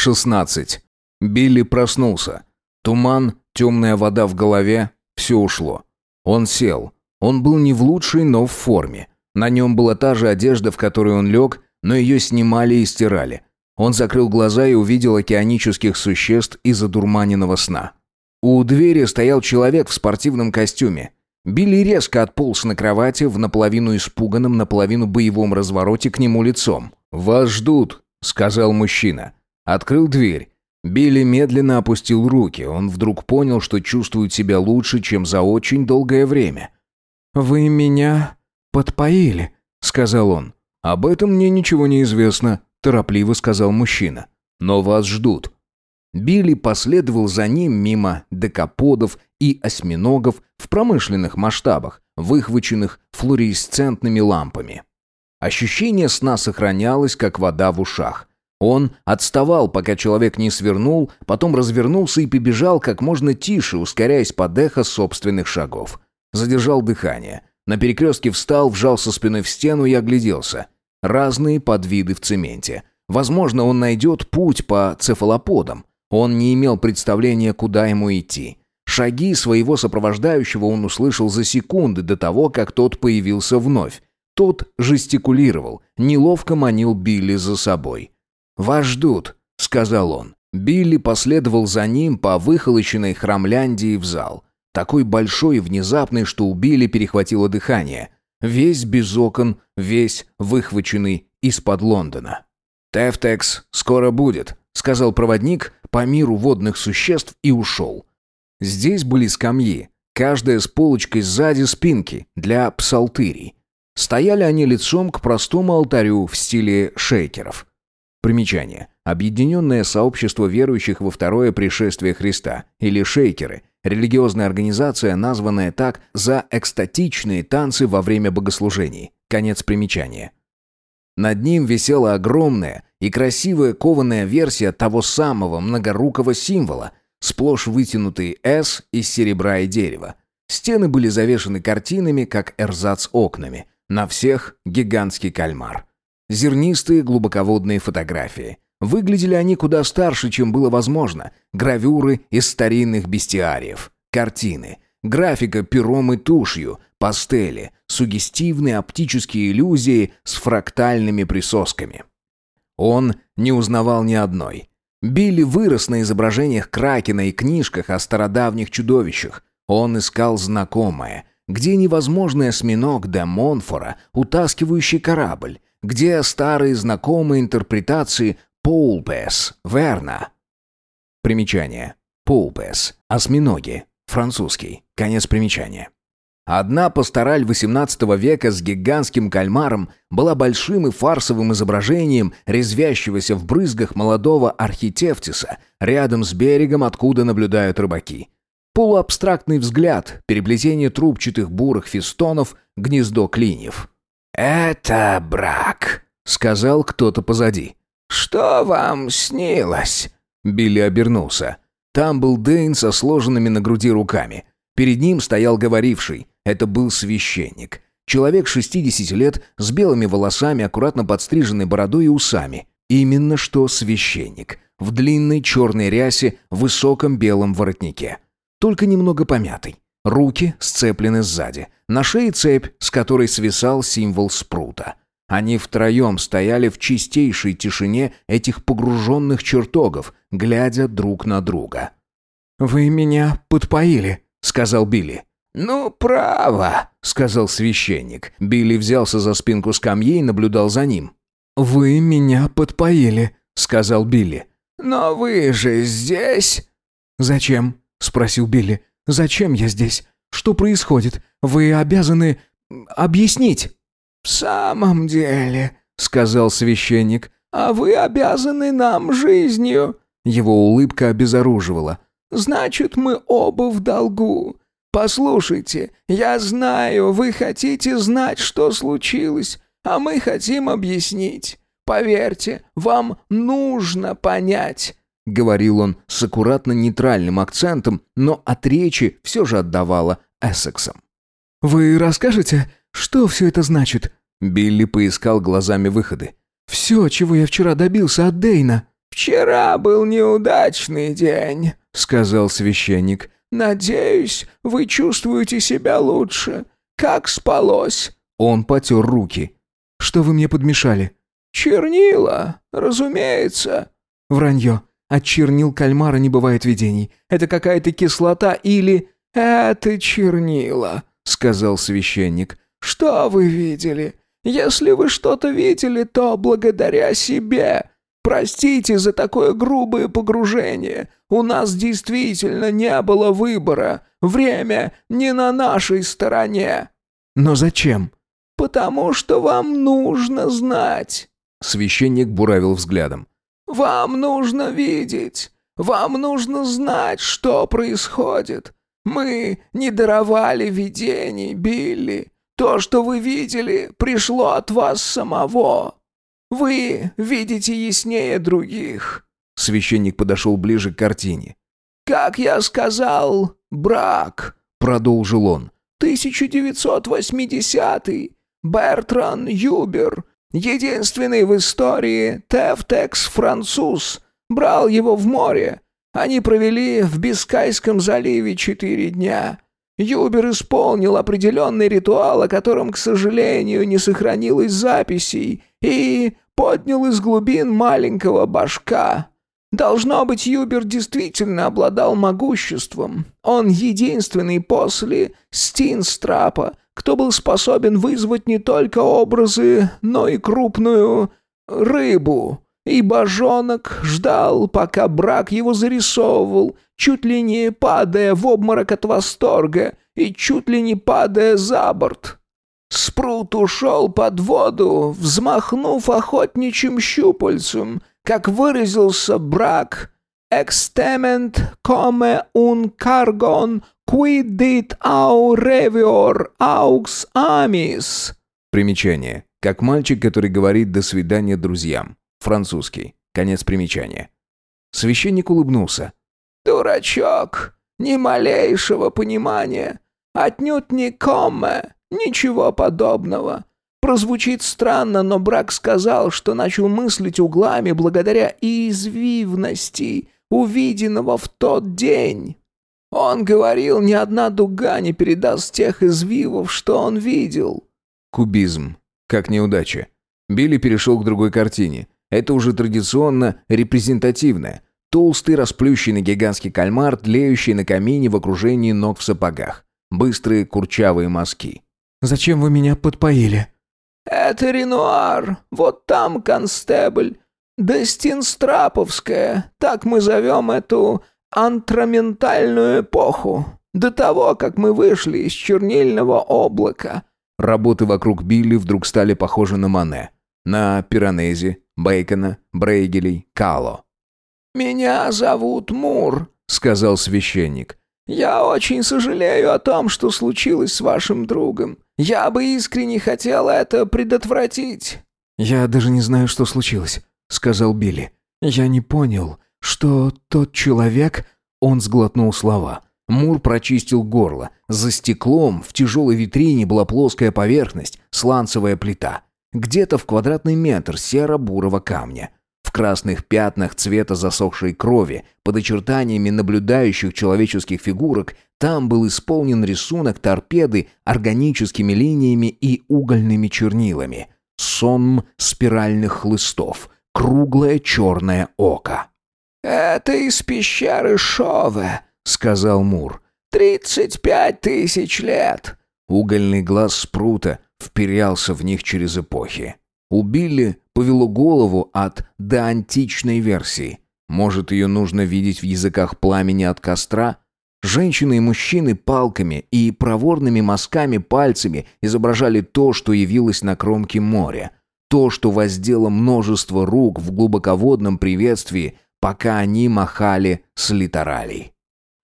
16. Билли проснулся. Туман, темная вода в голове, все ушло. Он сел. Он был не в лучшей, но в форме. На нем была та же одежда, в которой он лег, но ее снимали и стирали. Он закрыл глаза и увидел океанических существ из одурманенного сна. У двери стоял человек в спортивном костюме. Билли резко отполз на кровати в наполовину испуганном, наполовину боевом развороте к нему лицом. «Вас ждут», — сказал мужчина. Открыл дверь. Билли медленно опустил руки. Он вдруг понял, что чувствует себя лучше, чем за очень долгое время. «Вы меня подпоили», — сказал он. «Об этом мне ничего не известно», — торопливо сказал мужчина. «Но вас ждут». Билли последовал за ним мимо декаподов и осьминогов в промышленных масштабах, выхваченных флуоресцентными лампами. Ощущение сна сохранялось, как вода в ушах. Он отставал, пока человек не свернул, потом развернулся и побежал как можно тише, ускоряясь под эхо собственных шагов. Задержал дыхание. На перекрестке встал, вжался спиной в стену и огляделся. Разные подвиды в цементе. Возможно, он найдет путь по цефалоподам. Он не имел представления, куда ему идти. Шаги своего сопровождающего он услышал за секунды до того, как тот появился вновь. Тот жестикулировал, неловко манил Билли за собой. «Вас ждут», — сказал он. Билли последовал за ним по выхолощенной храмляндии в зал. Такой большой и внезапный, что у Билли перехватило дыхание. Весь без окон, весь выхваченный из-под Лондона. «Тефтекс скоро будет», — сказал проводник по миру водных существ и ушел. Здесь были скамьи, каждая с полочкой сзади спинки для псалтырий. Стояли они лицом к простому алтарю в стиле шейкеров. Примечание. Объединенное сообщество верующих во второе пришествие Христа, или шейкеры, религиозная организация, названная так за экстатичные танцы во время богослужений. Конец примечания. Над ним висела огромная и красивая кованая версия того самого многорукого символа, сплошь вытянутый «С» из серебра и дерева. Стены были завешаны картинами, как эрзац окнами. На всех гигантский кальмар. Зернистые глубоководные фотографии. Выглядели они куда старше, чем было возможно. Гравюры из старинных бестиариев. Картины. Графика пером и тушью. Пастели. Сугестивные оптические иллюзии с фрактальными присосками. Он не узнавал ни одной. Билли вырос на изображениях Кракена и книжках о стародавних чудовищах. Он искал знакомое. Где невозможный осьминог де Монфора, утаскивающий корабль? Где старые знакомые интерпретации Поулбес, Верна? Примечание. Поулбес. Осьминоги. Французский. Конец примечания. Одна пастораль XVIII века с гигантским кальмаром была большим и фарсовым изображением резвящегося в брызгах молодого архитевтиса рядом с берегом, откуда наблюдают рыбаки. Полуабстрактный взгляд, переплетение трубчатых бурых фестонов, гнездо клиньев. «Это брак», — сказал кто-то позади. «Что вам снилось?» Билли обернулся. Там был Дэйн со сложенными на груди руками. Перед ним стоял говоривший. Это был священник. Человек 60 лет, с белыми волосами, аккуратно подстриженной бородой и усами. Именно что священник. В длинной черной рясе, в высоком белом воротнике. Только немного помятый. Руки сцеплены сзади. На шее цепь, с которой свисал символ спрута. Они втроем стояли в чистейшей тишине этих погруженных чертогов, глядя друг на друга. «Вы меня подпоили», — сказал Билли. «Ну, право», — сказал священник. Билли взялся за спинку скамьи и наблюдал за ним. «Вы меня подпоили», — сказал Билли. «Но вы же здесь...» «Зачем?» — спросил Билли. «Зачем я здесь? Что происходит? Вы обязаны... объяснить». «В самом деле», — сказал священник, — «а вы обязаны нам жизнью». Его улыбка обезоруживала. «Значит, мы оба в долгу. Послушайте, я знаю, вы хотите знать, что случилось, а мы хотим объяснить. Поверьте, вам нужно понять. — говорил он с аккуратно нейтральным акцентом, но от речи все же отдавало Эссексом. «Вы расскажете, что все это значит?» Билли поискал глазами выходы. «Все, чего я вчера добился от Дейна». «Вчера был неудачный день», — сказал священник. «Надеюсь, вы чувствуете себя лучше. Как спалось?» Он потер руки. «Что вы мне подмешали?» «Чернила, разумеется». «Вранье. От чернил кальмара не бывает видений. Это какая-то кислота или...» «Это чернила», — сказал священник. «Что вы видели? Если вы что-то видели, то благодаря себе. Простите за такое грубое погружение. У нас действительно не было выбора. Время не на нашей стороне». «Но зачем?» «Потому что вам нужно знать». Священник буравил взглядом. «Вам нужно видеть. Вам нужно знать, что происходит. Мы не даровали видений, Билли. То, что вы видели, пришло от вас самого. Вы видите яснее других». Священник подошел ближе к картине. «Как я сказал, брак», — продолжил он. «1980-й. Бертран Юбер, единственный в истории Тефтекс-француз, брал его в море. Они провели в Бискайском заливе четыре дня. Юбер исполнил определенный ритуал, о котором, к сожалению, не сохранилось записей, и поднял из глубин маленького башка. Должно быть, Юбер действительно обладал могуществом. Он единственный после Стинстрапа, кто был способен вызвать не только образы, но и крупную рыбу. И божонок ждал, пока брак его зарисовывал, чуть ли не падая в обморок от восторга и чуть ли не падая за борт. Спрут ушел под воду, взмахнув охотничьим щупальцем, как выразился брак «Extement come un cargon quidit au revior aux amis». Примечание. Как мальчик, который говорит «до свидания друзьям». Французский. Конец примечания. Священник улыбнулся. «Дурачок! Ни малейшего понимания! Отнюдь не комме! Ничего подобного! Прозвучит странно, но Брак сказал, что начал мыслить углами благодаря извивности, увиденного в тот день. Он говорил, ни одна дуга не передаст тех извивов, что он видел». Кубизм. Как неудача. Билли перешел к другой картине. Это уже традиционно репрезентативное. Толстый расплющенный гигантский кальмар, тлеющий на камине в окружении ног в сапогах. Быстрые курчавые мазки. «Зачем вы меня подпоили?» «Это Ренуар. Вот там констебль. Дестинстраповская. Так мы зовем эту антраментальную эпоху. До того, как мы вышли из чернильного облака». Работы вокруг Билли вдруг стали похожи на Мане. На Пиранези, Бейкона, Брейгелей, Кало. «Меня зовут Мур», — сказал священник. «Я очень сожалею о том, что случилось с вашим другом. Я бы искренне хотел это предотвратить». «Я даже не знаю, что случилось», — сказал Билли. «Я не понял, что тот человек...» Он сглотнул слова. Мур прочистил горло. За стеклом в тяжелой витрине была плоская поверхность, сланцевая плита. Где-то в квадратный метр серо-бурого камня. В красных пятнах цвета засохшей крови, под очертаниями наблюдающих человеческих фигурок, там был исполнен рисунок торпеды органическими линиями и угольными чернилами. Сонм спиральных хлыстов. Круглое черное око. «Это из пещеры Шове», — сказал Мур. «Тридцать пять тысяч лет». Угольный глаз спрута вперялся в них через эпохи. У Билли повело голову от доантичной версии. Может, ее нужно видеть в языках пламени от костра? Женщины и мужчины палками и проворными мазками пальцами изображали то, что явилось на кромке моря. То, что воздело множество рук в глубоководном приветствии, пока они махали с литералей.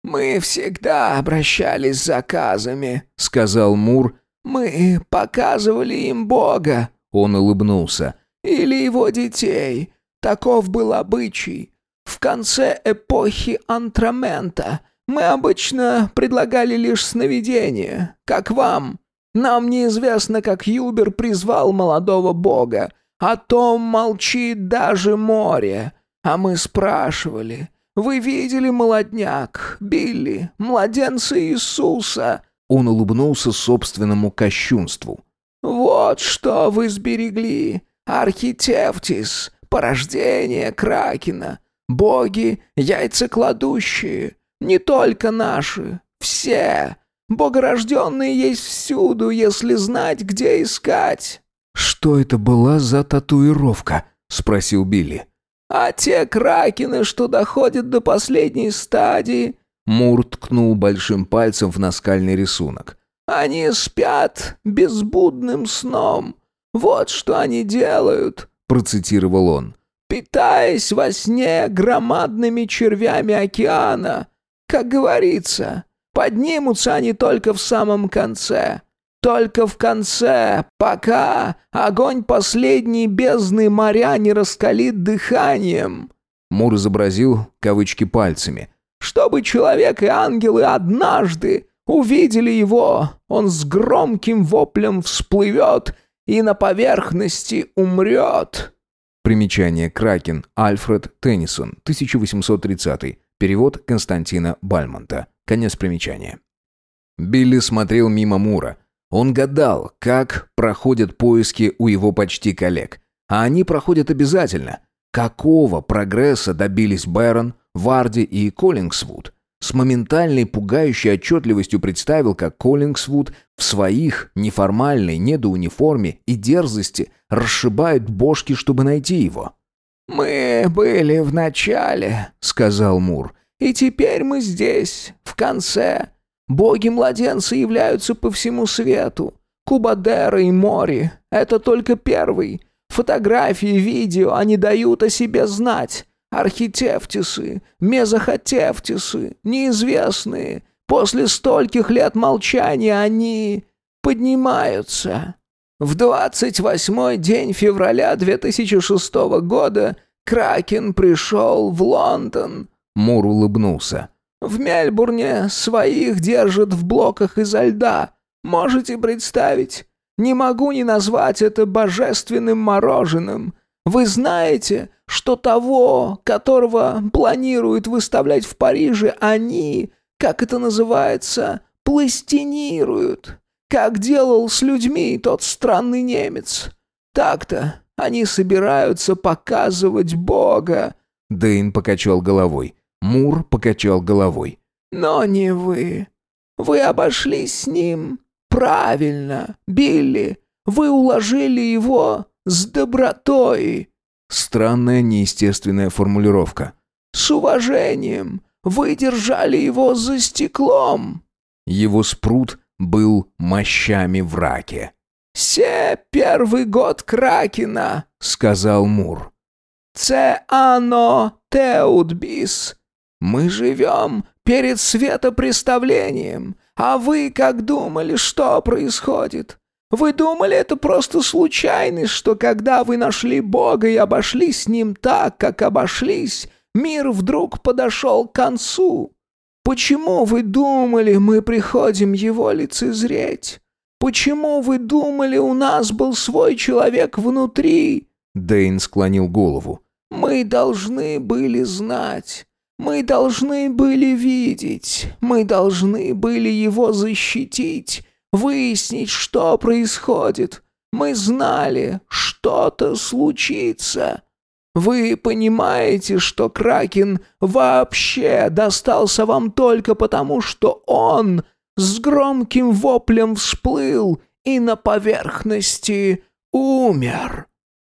«Мы всегда обращались с заказами», — сказал Мур, «Мы показывали им Бога», — он улыбнулся, «или его детей. Таков был обычай. В конце эпохи антрамента мы обычно предлагали лишь сновидения, как вам. Нам неизвестно, как Юбер призвал молодого бога. О том молчит даже море. А мы спрашивали, вы видели молодняк, Билли, младенца Иисуса?» Он улыбнулся собственному кощунству. «Вот что вы сберегли, Архитевтис, порождение Кракена, боги яйцекладущие, не только наши, все. Богорожденные есть всюду, если знать, где искать». «Что это была за татуировка?» — спросил Билли. «А те кракены, что доходят до последней стадии...» Мур ткнул большим пальцем в наскальный рисунок. «Они спят безбудным сном. Вот что они делают», — процитировал он. «Питаясь во сне громадными червями океана. Как говорится, поднимутся они только в самом конце. Только в конце, пока огонь последней бездны моря не раскалит дыханием». Мур изобразил кавычки пальцами. «Чтобы человек и ангелы однажды увидели его, он с громким воплем всплывет и на поверхности умрет». Примечание Кракен, Альфред Теннисон, 1830. Перевод Константина Бальмонта. Конец примечания. Билли смотрел мимо Мура. Он гадал, как проходят поиски у его почти коллег. А они проходят обязательно. Какого прогресса добились Бэрон, Варди и Коллингсвуд? С моментальной пугающей отчетливостью представил, как Коллингсвуд в своих неформальной недоуниформе и дерзости расшибает бошки, чтобы найти его. «Мы были в начале», — сказал Мур, — «и теперь мы здесь, в конце. Боги-младенцы являются по всему свету. Кубадера и Мори — это только первый. Фотографии, видео, они дают о себе знать. Архитефтисы, мезохотефтисы, неизвестные. После стольких лет молчания они поднимаются. В 28-й день февраля 2006 года Кракен пришел в Лондон. Мур улыбнулся. В Мельбурне своих держат в блоках изо льда. Можете представить? Не могу не назвать это божественным мороженым. Вы знаете, что того, которого планируют выставлять в Париже, они, как это называется, пластинируют, как делал с людьми тот странный немец. Так-то они собираются показывать Бога. Дэйн покачал головой. Мур покачал головой. «Но не вы. Вы обошлись с ним правильно, Билли. Вы уложили его с добротой». Странная неестественная формулировка. «С уважением. Вы держали его за стеклом». Его спрут был мощами в раке. «Се первый год Кракена», — сказал Мур. «Це ано теудбис. Мы живем перед светопреставлением, а вы как думали, что происходит? Вы думали, это просто случайность, что когда вы нашли Бога и обошли с Ним так, как обошлись, мир вдруг подошел к концу? Почему вы думали, мы приходим Его лицезреть? Почему вы думали, у нас был свой человек внутри?» Дэйн склонил голову. «Мы должны были знать. Мы должны были видеть, мы должны были его защитить, выяснить, что происходит. Мы знали, что-то случится. Вы понимаете, что Кракен вообще достался вам только потому, что он с громким воплем всплыл и на поверхности умер.